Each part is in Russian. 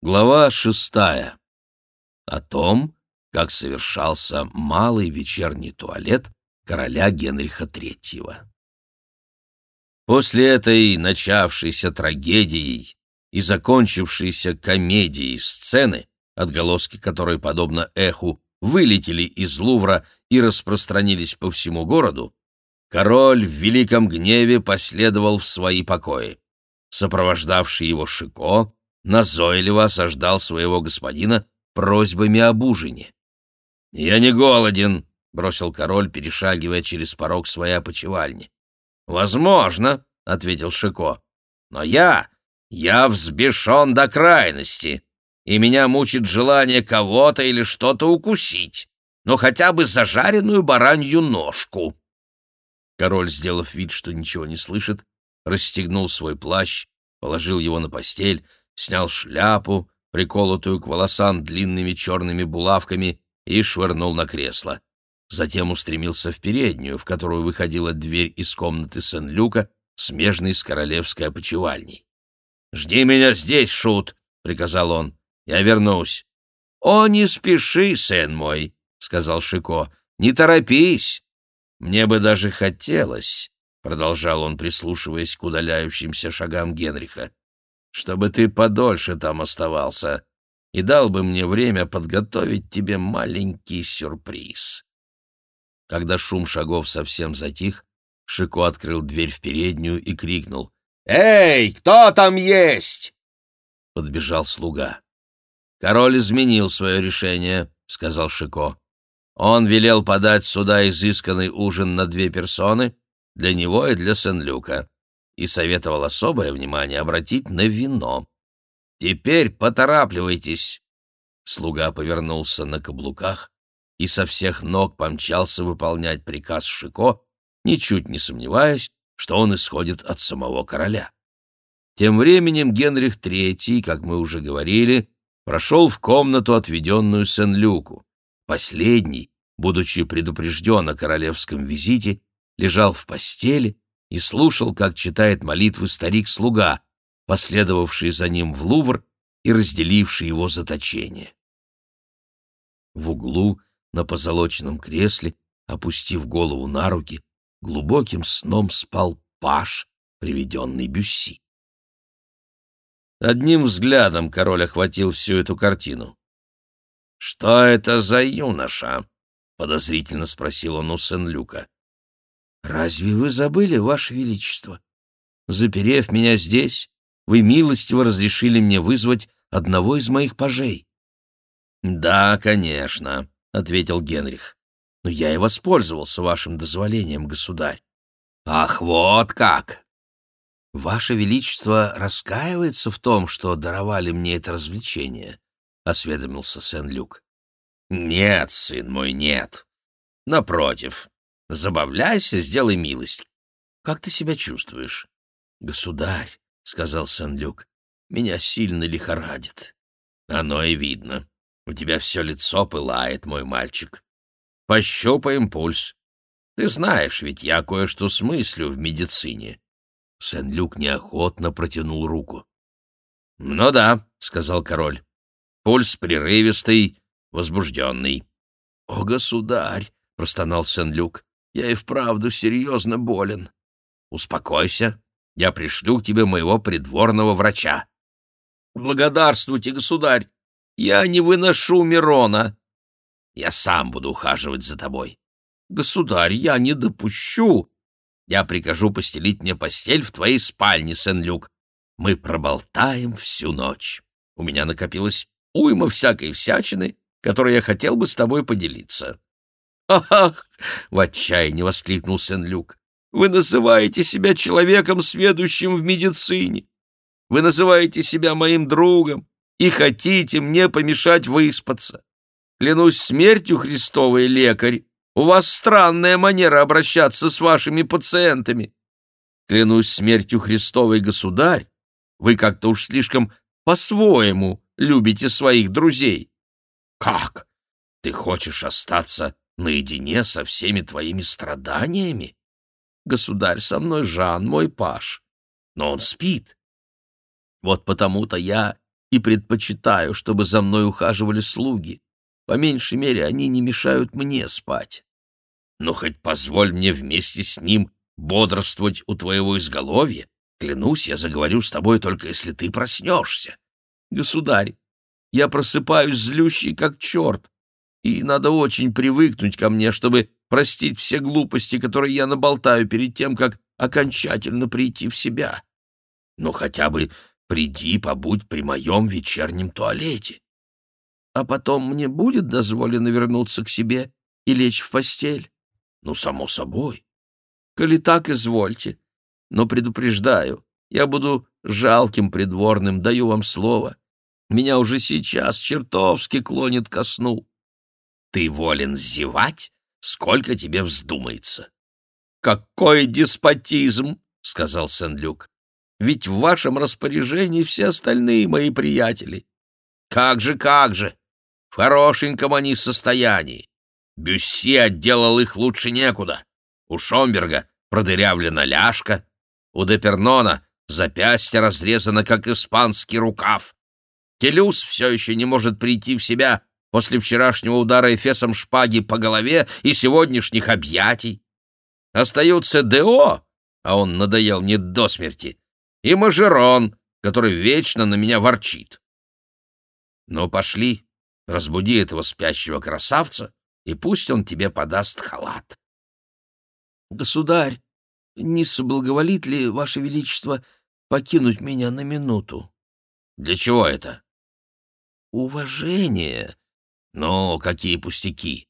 Глава шестая. О том, как совершался малый вечерний туалет короля Генриха III. После этой начавшейся трагедией и закончившейся комедией сцены, отголоски которой, подобно эху, вылетели из Лувра и распространились по всему городу, король в великом гневе последовал в свои покои. Сопровождавший его Шико назойливо осаждал своего господина просьбами об ужине. «Я не голоден», — бросил король, перешагивая через порог своей опочивальни. «Возможно», — ответил Шико, — «но я, я взбешен до крайности, и меня мучит желание кого-то или что-то укусить, но хотя бы зажаренную баранью ножку». Король, сделав вид, что ничего не слышит, расстегнул свой плащ, положил его на постель, снял шляпу, приколотую к волосам длинными черными булавками, и швырнул на кресло. Затем устремился в переднюю, в которую выходила дверь из комнаты Сен-Люка, смежной с королевской опочивальней. «Жди меня здесь, Шут!» — приказал он. «Я вернусь». «О, не спеши, сын мой!» — сказал Шико. «Не торопись!» «Мне бы даже хотелось», — продолжал он, прислушиваясь к удаляющимся шагам Генриха, чтобы ты подольше там оставался и дал бы мне время подготовить тебе маленький сюрприз. Когда шум шагов совсем затих, Шико открыл дверь в переднюю и крикнул «Эй, кто там есть?» Подбежал слуга. «Король изменил свое решение», — сказал Шико. «Он велел подать сюда изысканный ужин на две персоны, для него и для Сен-Люка и советовал особое внимание обратить на вино. «Теперь поторапливайтесь!» Слуга повернулся на каблуках и со всех ног помчался выполнять приказ Шико, ничуть не сомневаясь, что он исходит от самого короля. Тем временем Генрих III, как мы уже говорили, прошел в комнату, отведенную Сен-Люку. Последний, будучи предупрежден о королевском визите, лежал в постели и слушал, как читает молитвы старик-слуга, последовавший за ним в Лувр и разделивший его заточение. В углу, на позолоченном кресле, опустив голову на руки, глубоким сном спал паш, приведенный Бюсси. Одним взглядом король охватил всю эту картину. «Что это за юноша?» — подозрительно спросил он у Сен-Люка. «Разве вы забыли, Ваше Величество? Заперев меня здесь, вы милостиво разрешили мне вызвать одного из моих пажей». «Да, конечно», — ответил Генрих. «Но я и воспользовался вашим дозволением, государь». «Ах, вот как!» «Ваше Величество раскаивается в том, что даровали мне это развлечение», — осведомился Сен-Люк. «Нет, сын мой, нет. Напротив, Забавляйся, сделай милость. Как ты себя чувствуешь? — Государь, — сказал Сен-Люк, — меня сильно лихорадит. Оно и видно. У тебя все лицо пылает, мой мальчик. Пощупаем пульс. Ты знаешь, ведь я кое-что смыслю в медицине. Сен-Люк неохотно протянул руку. — Ну да, — сказал король. — Пульс прерывистый, возбужденный. — О, государь! — простонал Сен-Люк. Я и вправду серьезно болен. Успокойся, я пришлю к тебе моего придворного врача. Благодарствуйте, государь, я не выношу Мирона. Я сам буду ухаживать за тобой. Государь, я не допущу. Я прикажу постелить мне постель в твоей спальне, Сен-Люк. Мы проболтаем всю ночь. У меня накопилось уйма всякой всячины, которой я хотел бы с тобой поделиться. «Ах!» — в отчаянии воскликнул Сен-Люк. «Вы называете себя человеком, сведущим в медицине. Вы называете себя моим другом и хотите мне помешать выспаться. Клянусь смертью, Христовый лекарь, у вас странная манера обращаться с вашими пациентами. Клянусь смертью Христовой, государь, вы как-то уж слишком по-своему любите своих друзей. Как? Ты хочешь остаться наедине со всеми твоими страданиями? Государь, со мной Жан, мой паш, но он спит. Вот потому-то я и предпочитаю, чтобы за мной ухаживали слуги. По меньшей мере, они не мешают мне спать. Но хоть позволь мне вместе с ним бодрствовать у твоего изголовья. Клянусь, я заговорю с тобой только если ты проснешься. Государь, я просыпаюсь злющий, как черт, и надо очень привыкнуть ко мне, чтобы простить все глупости, которые я наболтаю перед тем, как окончательно прийти в себя. Но хотя бы приди, побудь при моем вечернем туалете. А потом мне будет дозволено вернуться к себе и лечь в постель? Ну, само собой. Коли так, извольте. Но предупреждаю, я буду жалким придворным, даю вам слово. Меня уже сейчас чертовски клонит ко сну. Ты волен зевать, сколько тебе вздумается. Какой деспотизм, сказал Сен-Люк. Ведь в вашем распоряжении все остальные мои приятели. Как же, как же! В хорошеньком они состоянии. Бюсси отделал их лучше некуда. У Шомберга продырявлена ляжка, у Депернона запястье разрезано, как испанский рукав. Келюс все еще не может прийти в себя после вчерашнего удара эфесом шпаги по голове и сегодняшних объятий. Остаются Део, а он надоел не до смерти, и Мажерон, который вечно на меня ворчит. Ну, пошли, разбуди этого спящего красавца, и пусть он тебе подаст халат. Государь, не соблаговолит ли, Ваше Величество, покинуть меня на минуту? Для чего это? Уважение. Ну, какие пустяки.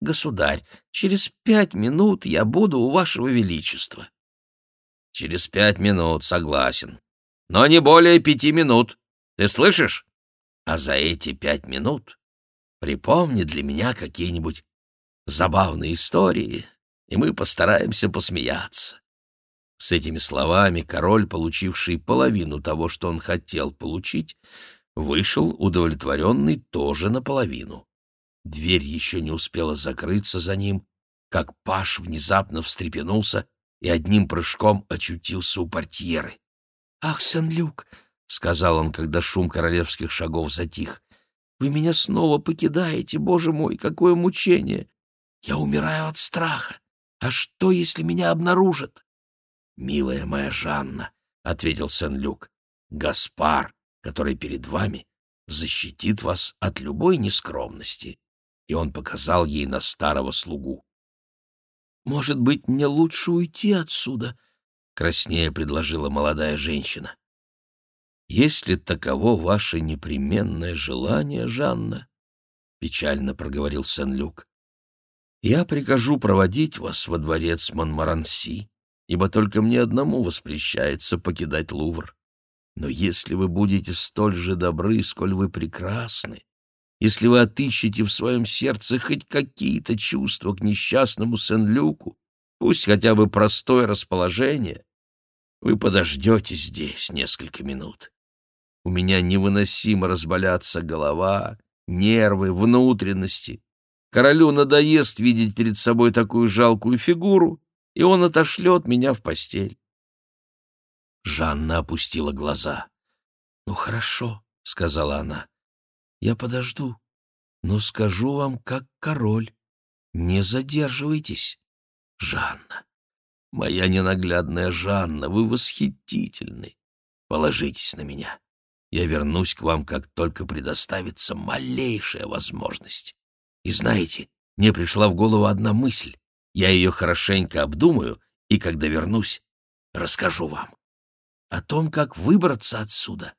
Государь, через пять минут я буду у Вашего Величества. Через пять минут, согласен. Но не более пяти минут. Ты слышишь? А за эти пять минут припомни для меня какие-нибудь забавные истории, и мы постараемся посмеяться». С этими словами король, получивший половину того, что он хотел получить, вышел удовлетворенный тоже наполовину. Дверь еще не успела закрыться за ним, как Паш внезапно встрепенулся и одним прыжком очутился у портьеры. «Ах, Сен-Люк!» — сказал он, когда шум королевских шагов затих. «Вы меня снова покидаете, боже мой, какое мучение! Я умираю от страха. А что, если меня обнаружат? «Милая моя Жанна», — ответил Сен-Люк, — «Гаспар, который перед вами, защитит вас от любой нескромности». И он показал ей на старого слугу. «Может быть, мне лучше уйти отсюда?» — краснее предложила молодая женщина. «Если таково ваше непременное желание, Жанна», — печально проговорил Сен-Люк, я прикажу проводить вас во дворец Монмаранси, ибо только мне одному воспрещается покидать Лувр. Но если вы будете столь же добры, сколь вы прекрасны, если вы отыщете в своем сердце хоть какие-то чувства к несчастному Сен-Люку, пусть хотя бы простое расположение, вы подождете здесь несколько минут. У меня невыносимо разболятся голова, нервы, внутренности. Королю надоест видеть перед собой такую жалкую фигуру, и он отошлет меня в постель. Жанна опустила глаза. «Ну хорошо», — сказала она, — «я подожду, но скажу вам, как король, не задерживайтесь. Жанна, моя ненаглядная Жанна, вы восхитительны. Положитесь на меня. Я вернусь к вам, как только предоставится малейшая возможность. И знаете, мне пришла в голову одна мысль. Я ее хорошенько обдумаю, и когда вернусь, расскажу вам. О том, как выбраться отсюда.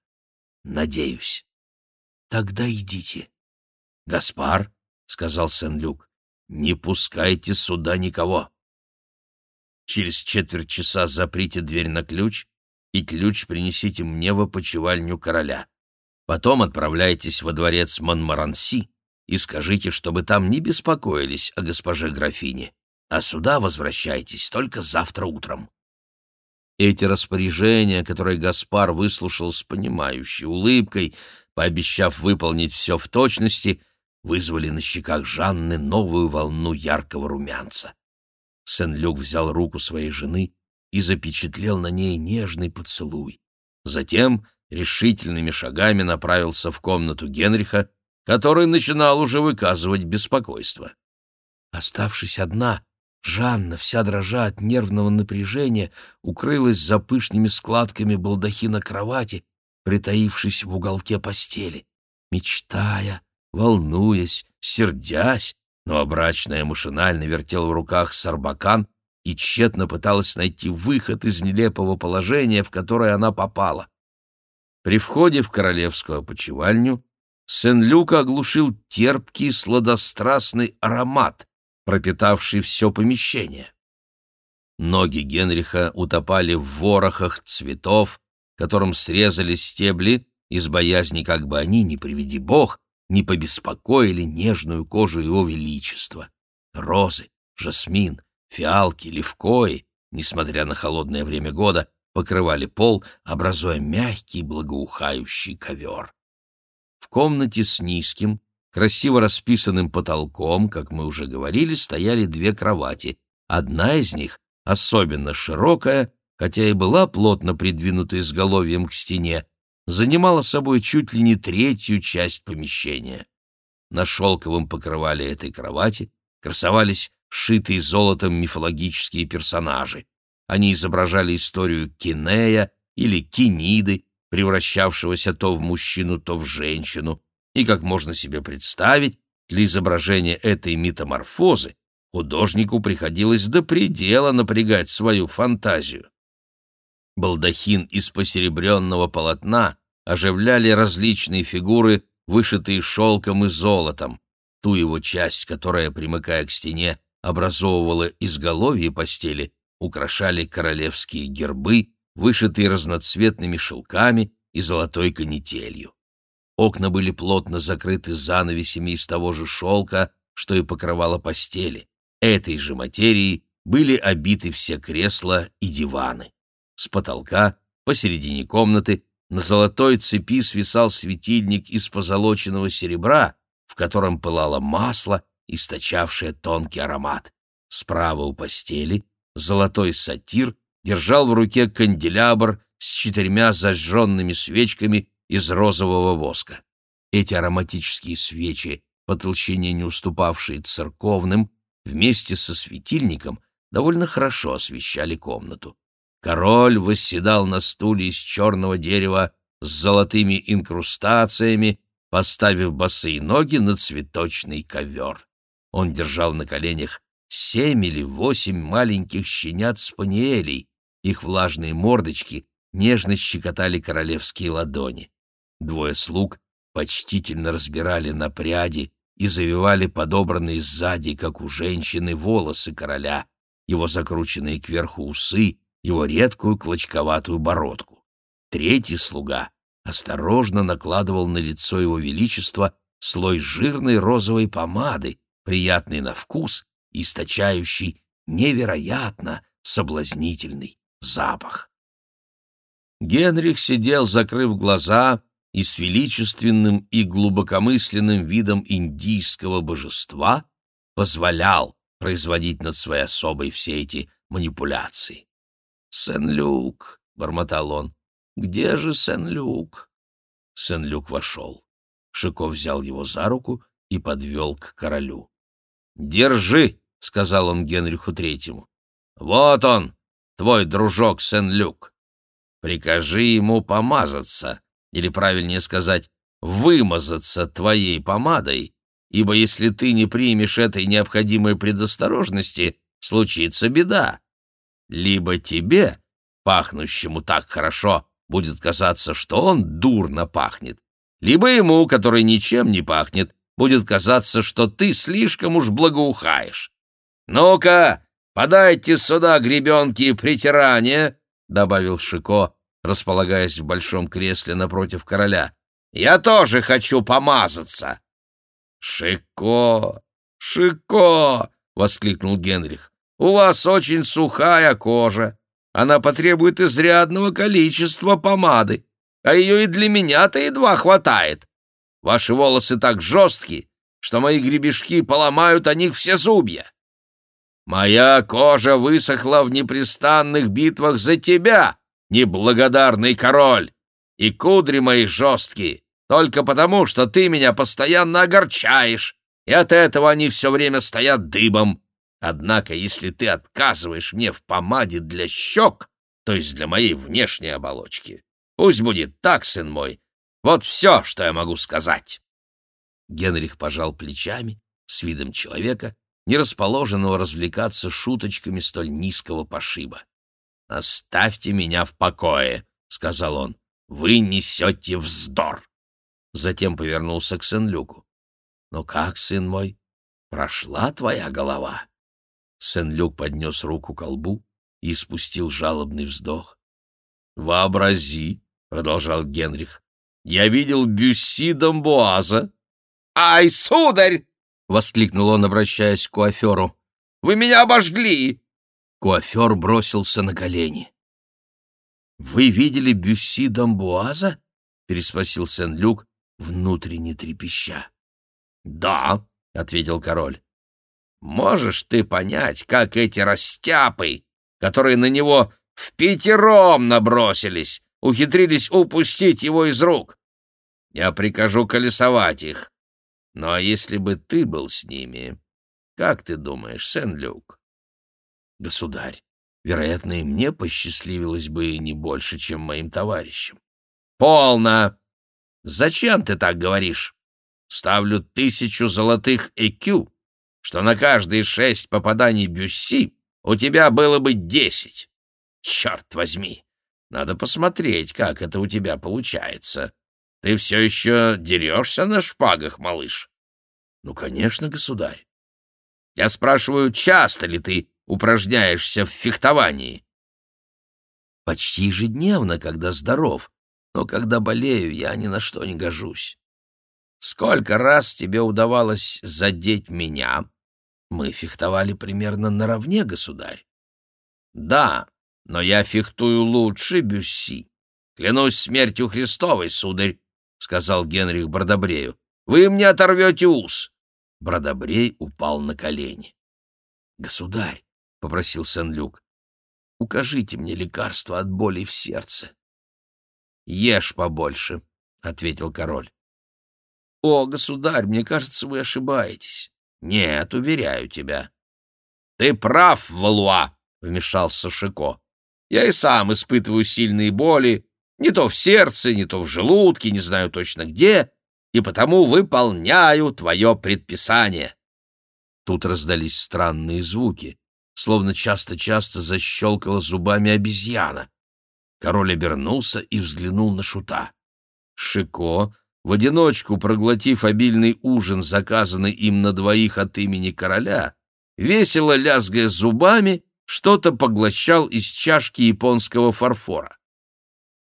Надеюсь. Тогда идите. Гаспар, — сказал Сен-Люк, — не пускайте сюда никого. Через четверть часа заприте дверь на ключ, и ключ принесите мне в опочивальню короля. Потом отправляйтесь во дворец Монмаранси, и скажите, чтобы там не беспокоились о госпоже графине, а сюда возвращайтесь только завтра утром». Эти распоряжения, которые Гаспар выслушал с понимающей улыбкой, пообещав выполнить все в точности, вызвали на щеках Жанны новую волну яркого румянца. Сен-Люк взял руку своей жены и запечатлел на ней нежный поцелуй. Затем решительными шагами направился в комнату Генриха, который начинал уже выказывать беспокойство. Оставшись одна, Жанна, вся дрожа от нервного напряжения, укрылась за пышными складками балдахина кровати, притаившись в уголке постели, мечтая, волнуясь, сердясь, но обрачная машинально вертела в руках сарбакан и тщетно пыталась найти выход из нелепого положения, в которое она попала. При входе в королевскую опочивальню Сен-Люк оглушил терпкий сладострастный аромат, пропитавший все помещение. Ноги Генриха утопали в ворохах цветов, которым срезали стебли из боязни, как бы они, не приведи бог, не побеспокоили нежную кожу его величества. Розы, жасмин, фиалки, левкои, несмотря на холодное время года, покрывали пол, образуя мягкий благоухающий ковер. В комнате с низким, красиво расписанным потолком, как мы уже говорили, стояли две кровати. Одна из них, особенно широкая, хотя и была плотно придвинута изголовьем к стене, занимала собой чуть ли не третью часть помещения. На шелковом покрывале этой кровати красовались шитые золотом мифологические персонажи. Они изображали историю Кинея или Киниды, превращавшегося то в мужчину, то в женщину, и, как можно себе представить, для изображения этой метаморфозы художнику приходилось до предела напрягать свою фантазию. Балдахин из посеребренного полотна оживляли различные фигуры, вышитые шелком и золотом. Ту его часть, которая, примыкая к стене, образовывала изголовье постели, украшали королевские гербы, вышитые разноцветными шелками и золотой канителью. Окна были плотно закрыты занавесями из того же шелка, что и покрывало постели. Этой же материей были обиты все кресла и диваны. С потолка, посередине комнаты, на золотой цепи свисал светильник из позолоченного серебра, в котором пылало масло, источавшее тонкий аромат. Справа у постели золотой сатир держал в руке канделябр с четырьмя зажженными свечками из розового воска. Эти ароматические свечи, по толщине не уступавшие церковным, вместе со светильником довольно хорошо освещали комнату. Король восседал на стуле из черного дерева с золотыми инкрустациями, поставив босые ноги на цветочный ковер. Он держал на коленях семь или восемь маленьких щенят-спаниелей, их влажные мордочки нежно щекотали королевские ладони. Двое слуг почтительно разбирали на пряди и завивали подобранные сзади, как у женщины, волосы короля, его закрученные кверху усы, его редкую клочковатую бородку. Третий слуга осторожно накладывал на лицо его величества слой жирной розовой помады, приятный на вкус, источающий невероятно соблазнительный запах. Генрих сидел, закрыв глаза, и с величественным и глубокомысленным видом индийского божества позволял производить над своей особой все эти манипуляции. «Сен-Люк», — бормотал он, — «где же Сен-Люк?» Сен-Люк вошел. Шико взял его за руку и подвел к королю. «Держи», — сказал он Генриху Третьему. «Вот он, твой дружок Сен-Люк. Прикажи ему помазаться, или, правильнее сказать, вымазаться твоей помадой, ибо если ты не примешь этой необходимой предосторожности, случится беда. Либо тебе, пахнущему так хорошо, будет казаться, что он дурно пахнет, либо ему, который ничем не пахнет, будет казаться, что ты слишком уж благоухаешь. «Ну-ка, подайте сюда гребенки и притирания», — добавил Шико, располагаясь в большом кресле напротив короля. «Я тоже хочу помазаться!» «Шико! Шико!» — воскликнул Генрих. «У вас очень сухая кожа. Она потребует изрядного количества помады, а ее и для меня-то едва хватает. Ваши волосы так жесткие, что мои гребешки поломают о них все зубья. Моя кожа высохла в непрестанных битвах за тебя, неблагодарный король, и кудри мои жесткие, только потому, что ты меня постоянно огорчаешь, и от этого они все время стоят дыбом. Однако, если ты отказываешь мне в помаде для щек, то есть для моей внешней оболочки, пусть будет так, сын мой. Вот все, что я могу сказать. Генрих пожал плечами с видом человека, не расположенного развлекаться шуточками столь низкого пошиба. «Оставьте меня в покое», — сказал он. «Вы несете вздор». Затем повернулся к Сен-Люку. «Ну как, сын мой, прошла твоя голова?» Сен-Люк поднес руку к колбу и спустил жалобный вздох. «Вообрази», — продолжал Генрих, — «я видел Бюсси Дамбуаза». «Ай, сударь!» — воскликнул он, обращаясь к куаферу. «Вы меня обожгли!» Куафер бросился на колени. «Вы видели Бюсси Дамбуаза?» — переспросил Сен-Люк, внутренне трепеща. «Да», — ответил король. «Можешь ты понять, как эти растяпы, которые на него в пятером набросились, ухитрились упустить его из рук? Я прикажу колесовать их. Ну а если бы ты был с ними, как ты думаешь, Сен-Люк?» Государь, вероятно, и мне посчастливилось бы не больше, чем моим товарищам. Полно! Зачем ты так говоришь? Ставлю тысячу золотых ЭКЮ, что на каждые шесть попаданий Бюсси у тебя было бы десять. Черт возьми! Надо посмотреть, как это у тебя получается. Ты все еще дерешься на шпагах, малыш? Ну, конечно, государь. Я спрашиваю, часто ли ты упражняешься в фехтовании?» «Почти ежедневно, когда здоров, но когда болею, я ни на что не гожусь. Сколько раз тебе удавалось задеть меня? Мы фехтовали примерно наравне, государь. Да, но я фехтую лучше Бюсси. Клянусь смертью Христовой, сударь, — сказал Генрих Бродобрею. Вы мне оторвете ус. Бродобрей упал на колени. Государь, — попросил Сен-Люк. «Укажите мне лекарство от боли в сердце». «Ешь побольше», — ответил король. «О, государь, мне кажется, вы ошибаетесь». «Нет, уверяю тебя». «Ты прав, Валуа», — вмешался Шико. «Я и сам испытываю сильные боли, не то в сердце, не то в желудке, не знаю точно где, и потому выполняю твое предписание». Тут раздались странные звуки словно часто-часто защелкала зубами обезьяна. Король обернулся и взглянул на шута. Шико, в одиночку проглотив обильный ужин, заказанный им на двоих от имени короля, весело лязгая зубами, что-то поглощал из чашки японского фарфора.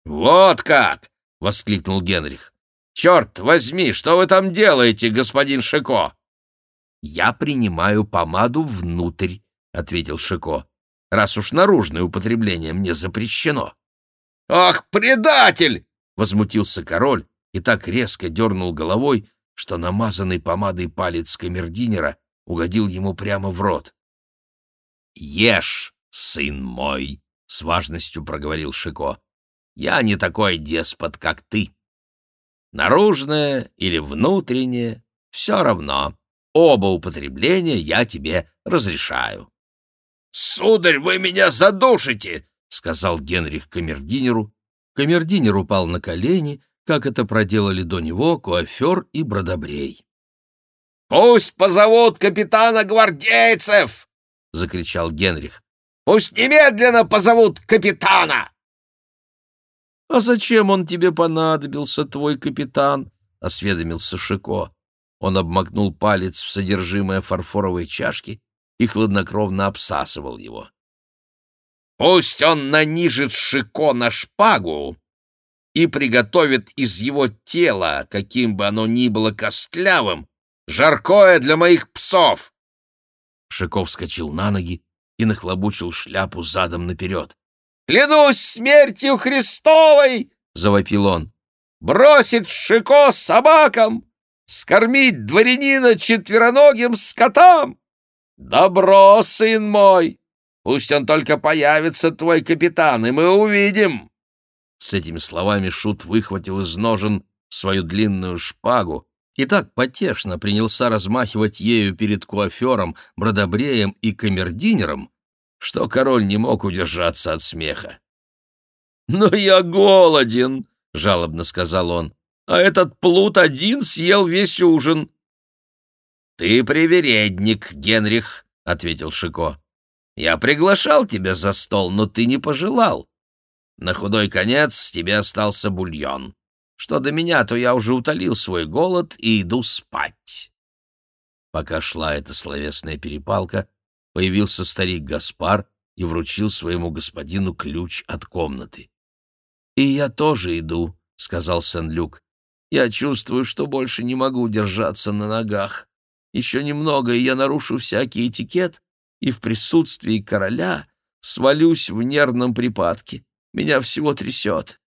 «Вот как!» — воскликнул Генрих. «Черт возьми, что вы там делаете, господин Шико?» «Я принимаю помаду внутрь», — ответил Шико, — раз уж наружное употребление мне запрещено. — Ах, предатель! — возмутился король и так резко дернул головой, что намазанный помадой палец камердинера угодил ему прямо в рот. — Ешь, сын мой! — с важностью проговорил Шико. — Я не такой деспот, как ты. Наружное или внутреннее — все равно. Оба употребления я тебе разрешаю. «Сударь, вы меня задушите!» — сказал Генрих камердинеру. Камердинер упал на колени, как это проделали до него куафер и бродобрей. «Пусть позовут капитана гвардейцев!» — закричал Генрих. «Пусть немедленно позовут капитана!» «А зачем он тебе понадобился, твой капитан?» — осведомился Шико. Он обмакнул палец в содержимое фарфоровой чашки и хладнокровно обсасывал его. «Пусть он нанижит Шико на шпагу и приготовит из его тела, каким бы оно ни было костлявым, жаркое для моих псов!» Шико вскочил на ноги и нахлобучил шляпу задом наперед. «Клянусь смертью Христовой!» — завопил он. «Бросить Шико собакам! Скормить дворянина четвероногим скотам!» «Добро, сын мой! Пусть он только появится, твой капитан, и мы увидим!» С этими словами Шут выхватил из ножен свою длинную шпагу и так потешно принялся размахивать ею перед куафером, бродобреем и камердинером, что король не мог удержаться от смеха. «Но я голоден!» — жалобно сказал он. «А этот плут один съел весь ужин». «Ты привередник, Генрих», — ответил Шико. «Я приглашал тебя за стол, но ты не пожелал. На худой конец тебе остался бульон. Что до меня, то я уже утолил свой голод и иду спать». Пока шла эта словесная перепалка, появился старик Гаспар и вручил своему господину ключ от комнаты. «И я тоже иду», — сказал Сен-Люк. «Я чувствую, что больше не могу держаться на ногах. Еще немного, и я нарушу всякий этикет, и в присутствии короля свалюсь в нервном припадке. Меня всего трясет».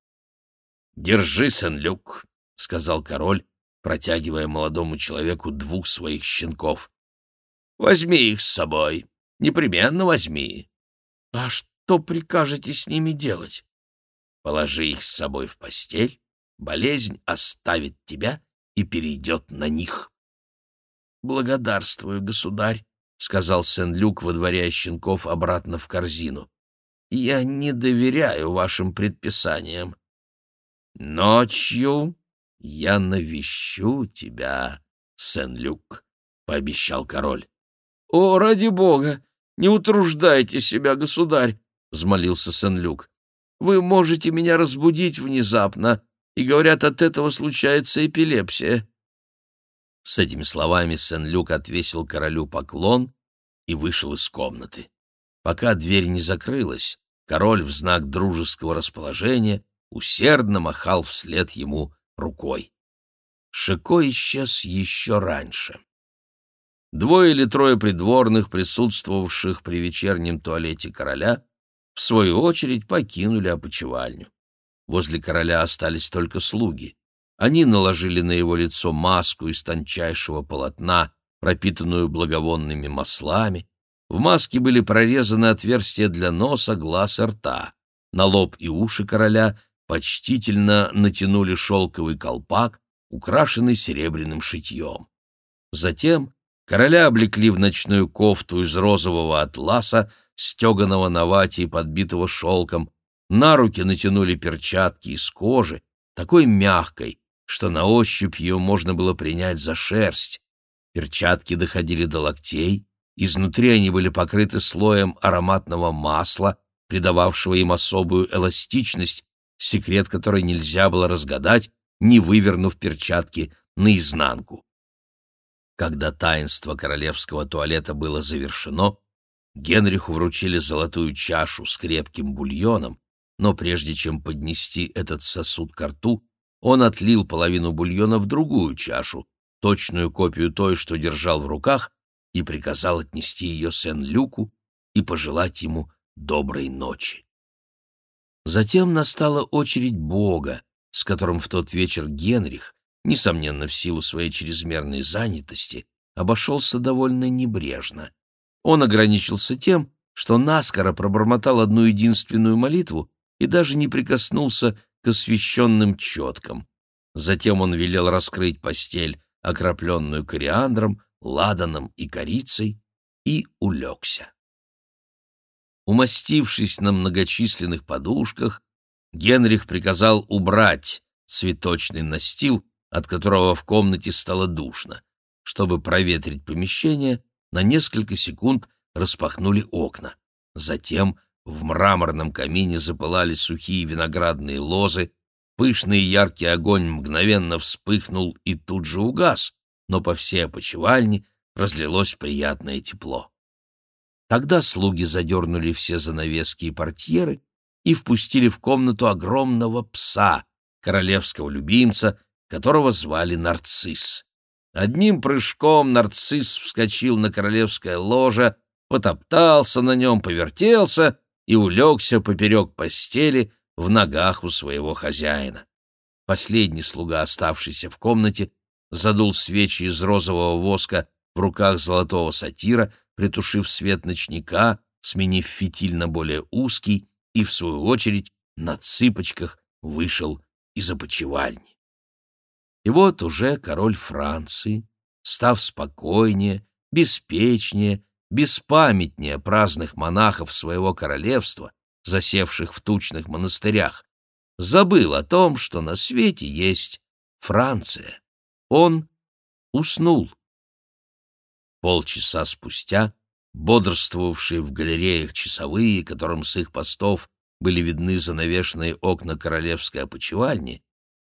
«Держи, Сен-Люк», — сказал король, протягивая молодому человеку двух своих щенков. «Возьми их с собой. Непременно возьми». «А что прикажете с ними делать?» «Положи их с собой в постель, болезнь оставит тебя и перейдет на них». «Благодарствую, государь», — сказал Сен-Люк, водворяя щенков обратно в корзину. «Я не доверяю вашим предписаниям». «Ночью я навещу тебя, Сен-Люк», — пообещал король. «О, ради бога! Не утруждайте себя, государь!» — взмолился Сен-Люк. «Вы можете меня разбудить внезапно, и, говорят, от этого случается эпилепсия». С этими словами Сен-Люк отвесил королю поклон и вышел из комнаты. Пока дверь не закрылась, король в знак дружеского расположения усердно махал вслед ему рукой. Шико исчез еще раньше. Двое или трое придворных, присутствовавших при вечернем туалете короля, в свою очередь покинули опочивальню. Возле короля остались только слуги. Они наложили на его лицо маску из тончайшего полотна, пропитанную благовонными маслами. В маске были прорезаны отверстия для носа, глаз и рта. На лоб и уши короля почтительно натянули шелковый колпак, украшенный серебряным шитьем. Затем короля облекли в ночную кофту из розового атласа, стеганого на вате и подбитого шелком, на руки натянули перчатки из кожи, такой мягкой, что на ощупь ее можно было принять за шерсть. Перчатки доходили до локтей, изнутри они были покрыты слоем ароматного масла, придававшего им особую эластичность, секрет которой нельзя было разгадать, не вывернув перчатки наизнанку. Когда таинство королевского туалета было завершено, Генриху вручили золотую чашу с крепким бульоном, но прежде чем поднести этот сосуд к рту, он отлил половину бульона в другую чашу, точную копию той, что держал в руках, и приказал отнести ее Сен-Люку и пожелать ему доброй ночи. Затем настала очередь Бога, с которым в тот вечер Генрих, несомненно, в силу своей чрезмерной занятости, обошелся довольно небрежно. Он ограничился тем, что наскоро пробормотал одну единственную молитву и даже не прикоснулся к освященным четкам. Затем он велел раскрыть постель, окропленную кориандром, ладаном и корицей, и улегся. Умастившись на многочисленных подушках, Генрих приказал убрать цветочный настил, от которого в комнате стало душно. Чтобы проветрить помещение, на несколько секунд распахнули окна. Затем в мраморном камине запылали сухие виноградные лозы, пышный яркий огонь мгновенно вспыхнул и тут же угас, но по всей опочивальне разлилось приятное тепло. Тогда слуги задернули все занавески и портьеры и впустили в комнату огромного пса, королевского любимца, которого звали Нарцисс. Одним прыжком Нарцисс вскочил на королевское ложе, потоптался на нем, повертелся и улегся поперек постели в ногах у своего хозяина. Последний слуга, оставшийся в комнате, задул свечи из розового воска в руках золотого сатира, притушив свет ночника, сменив фитиль на более узкий и, в свою очередь, на цыпочках вышел из опочивальни. И вот уже король Франции, став спокойнее, беспечнее, беспамятнее праздных монахов своего королевства, засевших в тучных монастырях, забыл о том, что на свете есть Франция. Он уснул. Полчаса спустя бодрствовавшие в галереях часовые, которым с их постов были видны занавешенные окна королевской опочивальни,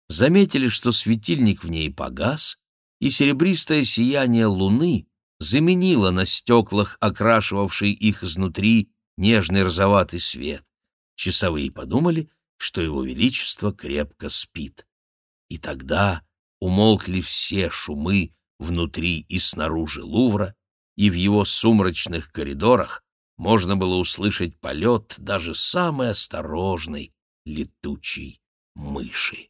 заметили, что светильник в ней погас, и серебристое сияние луны заменило на стеклах, окрашивавший их изнутри, нежный розоватый свет. Часовые подумали, что его величество крепко спит. И тогда умолкли все шумы внутри и снаружи Лувра, и в его сумрачных коридорах можно было услышать полет даже самой осторожной летучей мыши.